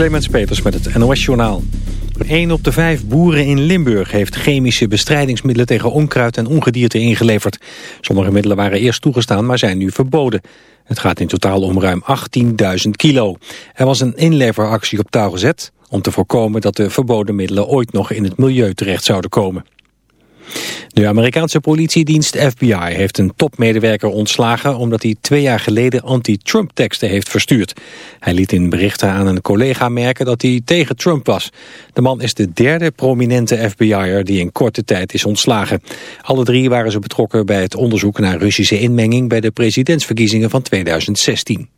Clemens Peters met het NOS Journaal. 1 op de vijf boeren in Limburg heeft chemische bestrijdingsmiddelen tegen onkruid en ongedierte ingeleverd. Sommige middelen waren eerst toegestaan, maar zijn nu verboden. Het gaat in totaal om ruim 18.000 kilo. Er was een inleveractie op touw gezet om te voorkomen dat de verboden middelen ooit nog in het milieu terecht zouden komen. De Amerikaanse politiedienst FBI heeft een topmedewerker ontslagen... omdat hij twee jaar geleden anti-Trump-teksten heeft verstuurd. Hij liet in berichten aan een collega merken dat hij tegen Trump was. De man is de derde prominente FBI'er die in korte tijd is ontslagen. Alle drie waren ze betrokken bij het onderzoek naar Russische inmenging... bij de presidentsverkiezingen van 2016.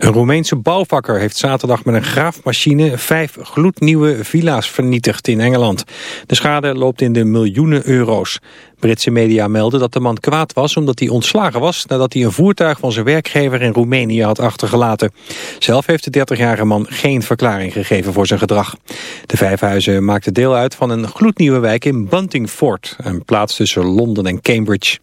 Een Roemeense bouwvakker heeft zaterdag met een graafmachine vijf gloednieuwe villa's vernietigd in Engeland. De schade loopt in de miljoenen euro's. Britse media melden dat de man kwaad was omdat hij ontslagen was nadat hij een voertuig van zijn werkgever in Roemenië had achtergelaten. Zelf heeft de 30-jarige man geen verklaring gegeven voor zijn gedrag. De vijf huizen maakten deel uit van een gloednieuwe wijk in Buntingford, een plaats tussen Londen en Cambridge.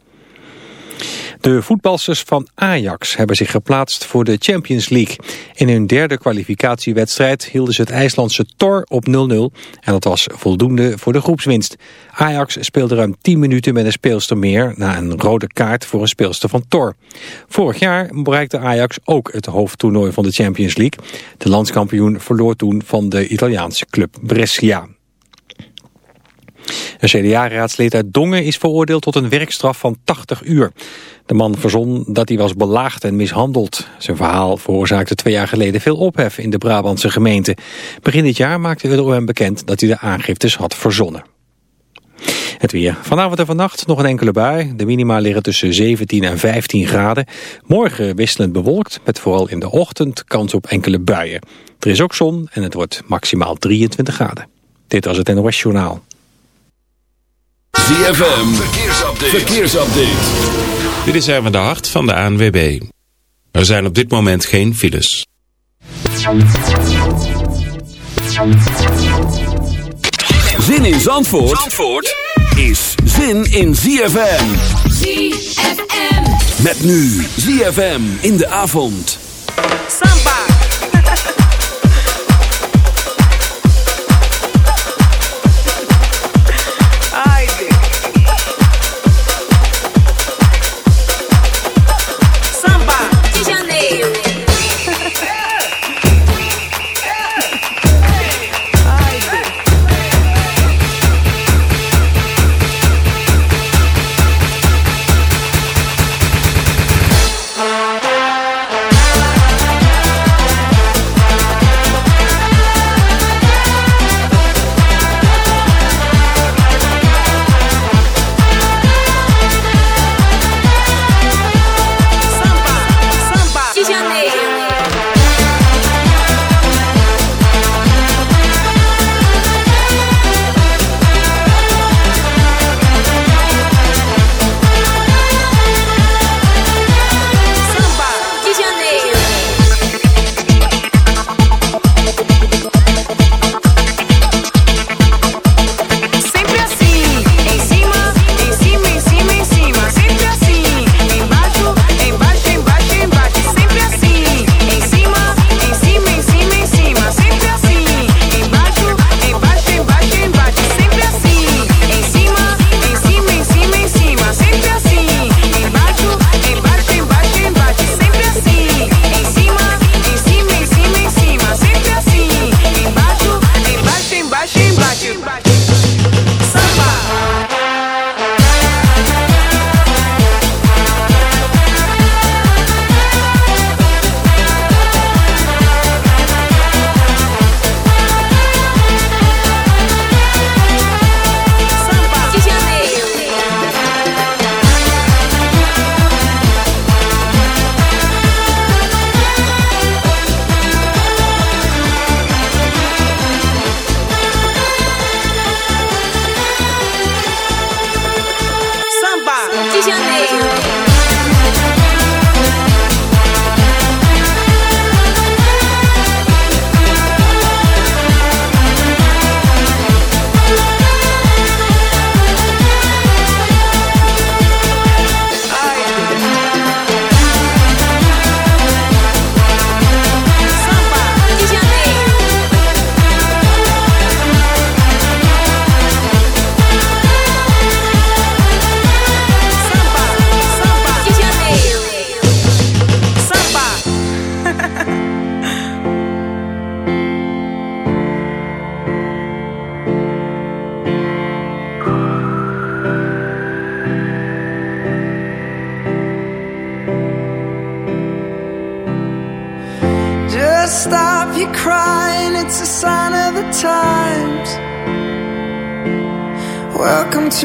De voetbalsters van Ajax hebben zich geplaatst voor de Champions League. In hun derde kwalificatiewedstrijd hielden ze het IJslandse Tor op 0-0 en dat was voldoende voor de groepswinst. Ajax speelde ruim 10 minuten met een speelster meer na een rode kaart voor een speelster van Tor. Vorig jaar bereikte Ajax ook het hoofdtoernooi van de Champions League. De landskampioen verloor toen van de Italiaanse club Brescia. Een CDA-raadslid uit Dongen is veroordeeld tot een werkstraf van 80 uur. De man verzon dat hij was belaagd en mishandeld. Zijn verhaal veroorzaakte twee jaar geleden veel ophef in de Brabantse gemeente. Begin dit jaar maakte het hem bekend dat hij de aangiftes had verzonnen. Het weer. Vanavond en vannacht nog een enkele bui. De minima liggen tussen 17 en 15 graden. Morgen wisselend bewolkt, met vooral in de ochtend kans op enkele buien. Er is ook zon en het wordt maximaal 23 graden. Dit was het NOS Journaal. ZFM, verkeersupdate. verkeersupdate. Dit is even de hart van de ANWB. Er zijn op dit moment geen files. Zin in Zandvoort, Zandvoort is zin in ZFM. ZFM. Met nu ZFM in de avond. Samba.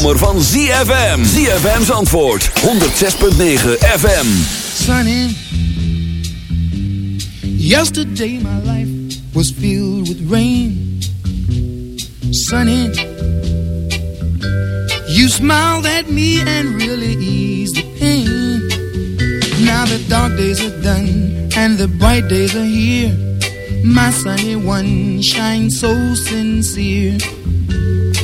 Zomer van ZFM. ZFM's antwoord, 106.9 FM. Sunny. Yesterday my life was filled with rain. Sunny. You smiled at me and really eased the pain. Now the dark days are done and the bright days are here. My sunny one shines so sincere.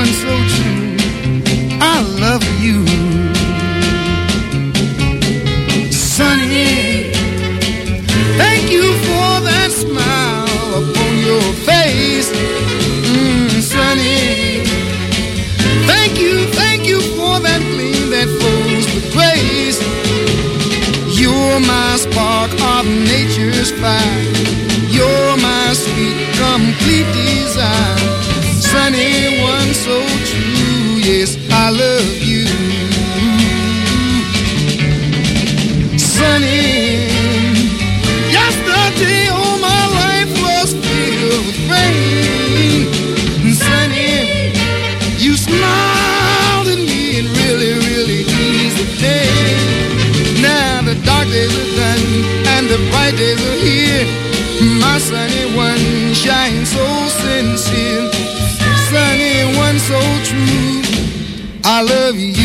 One so true. I love you. Sunny, thank you for that smile upon your face. Mm, sunny, thank you, thank you for that gleam that flows with grace. You're my spark of nature's fire. Sunny one so true, yes, I love you. Sunny, yesterday all my life was filled with rain. Sunny, you smiled at me and really, really eased the pain. Now the dark days are done and the bright days are I love you.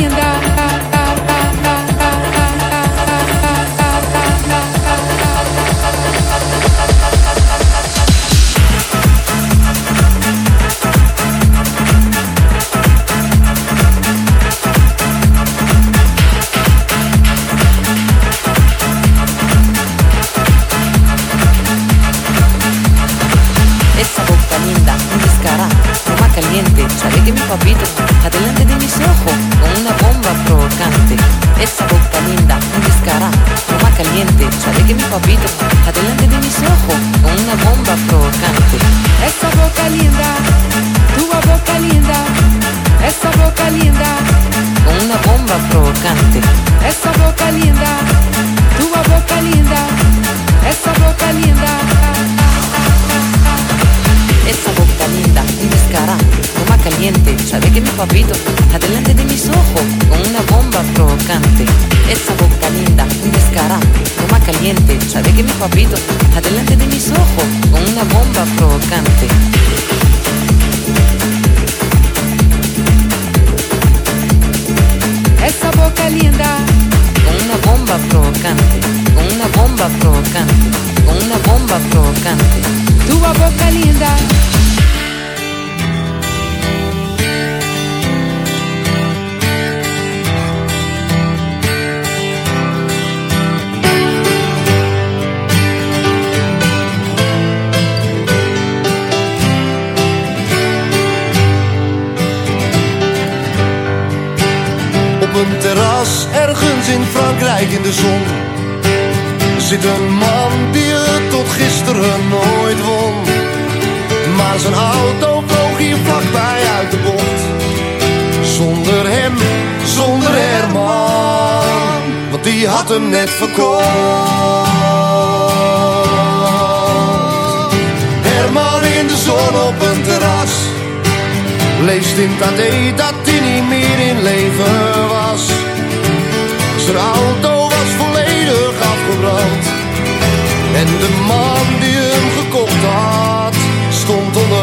million dollars. Uh, Zijn auto vloog hier vlakbij uit de bocht. Zonder hem, zonder Herman, want die had hem net verkocht. Herman in de zon op een terras Leest in AD dat hij niet meer in leven was Zijn auto was volledig afgebrand En de man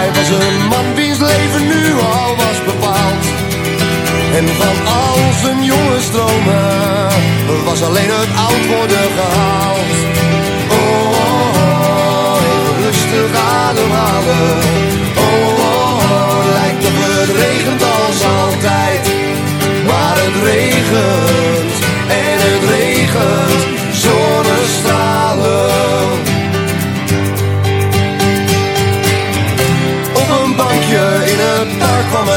Hij was een man wiens leven nu al was bepaald. En van al zijn jonge stromen was alleen het oud worden gehaald. Oh, oh, oh, even rustig ademhalen. Oh, oh, oh, lijkt op het regent als altijd. Maar het regent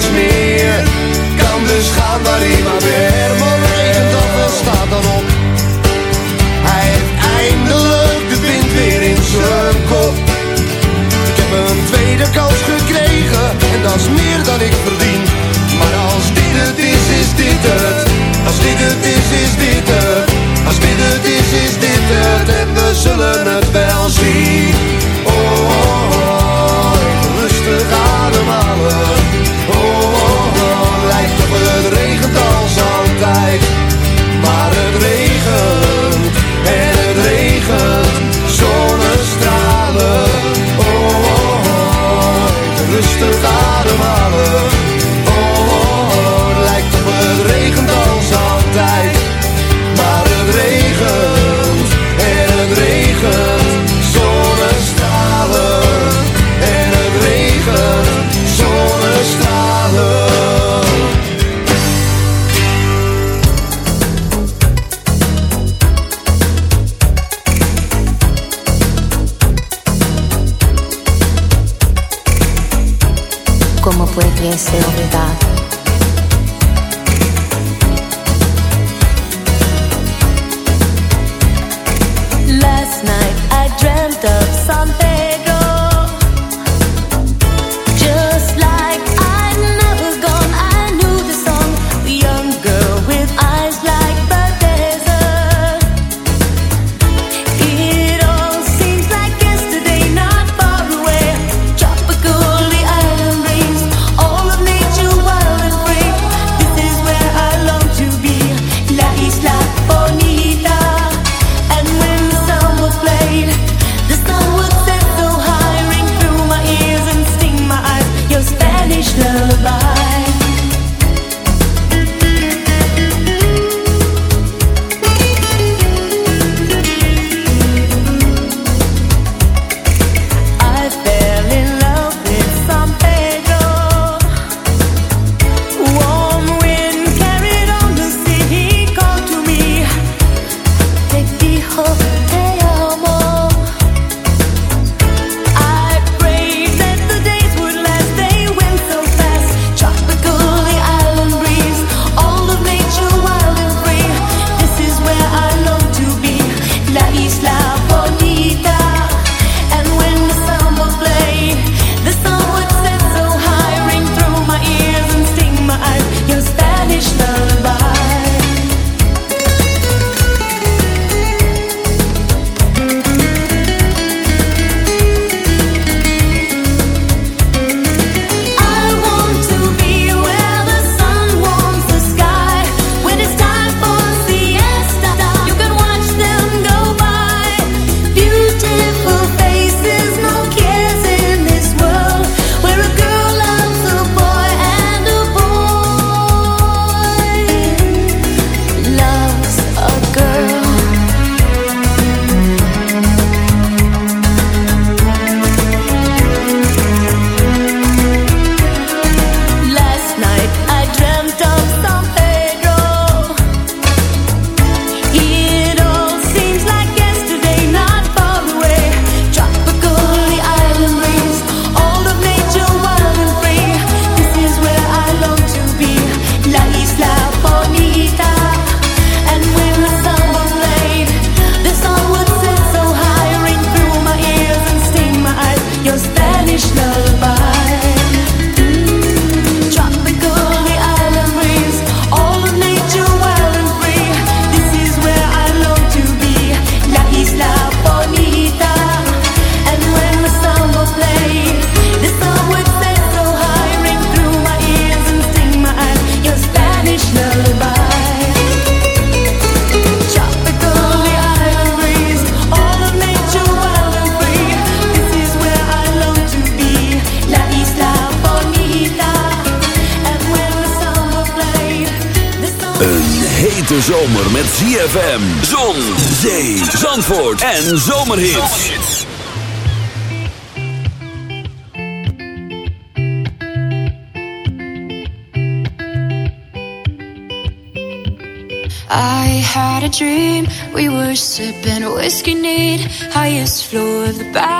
nergens meer. Kan dus gaan waar hij maar weer. ZFM, Zon, Zee, Zandvoort en Zomerhits. I had a dream, we were sipping whiskey neat, highest floor of the bar.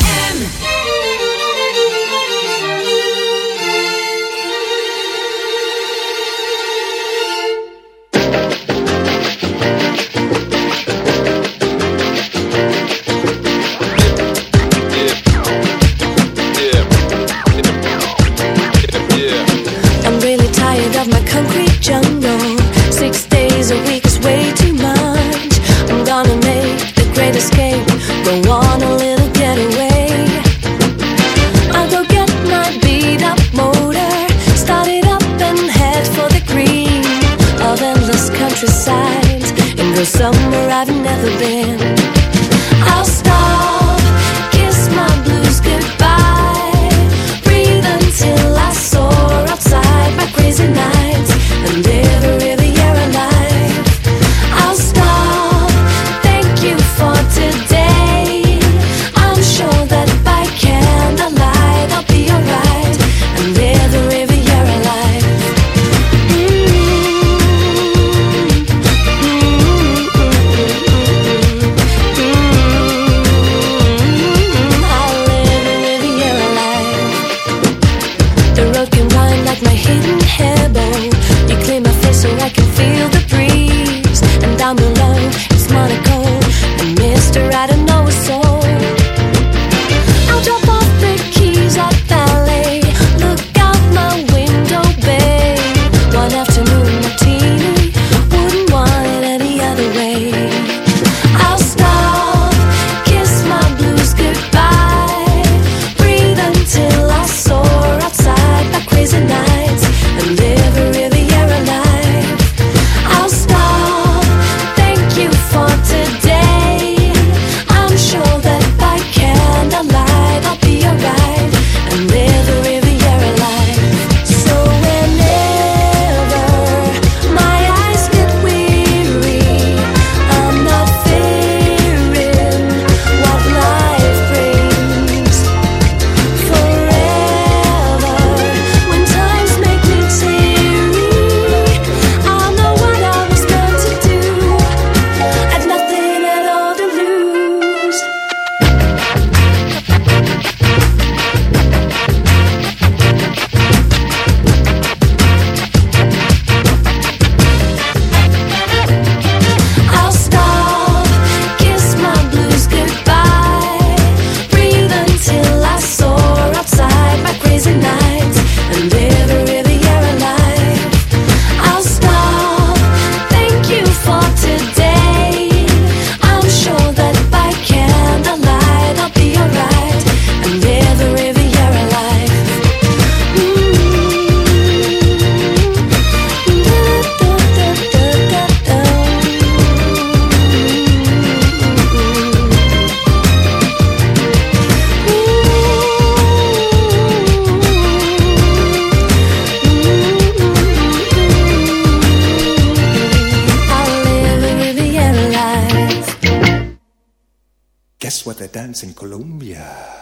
what they dance in Colombia.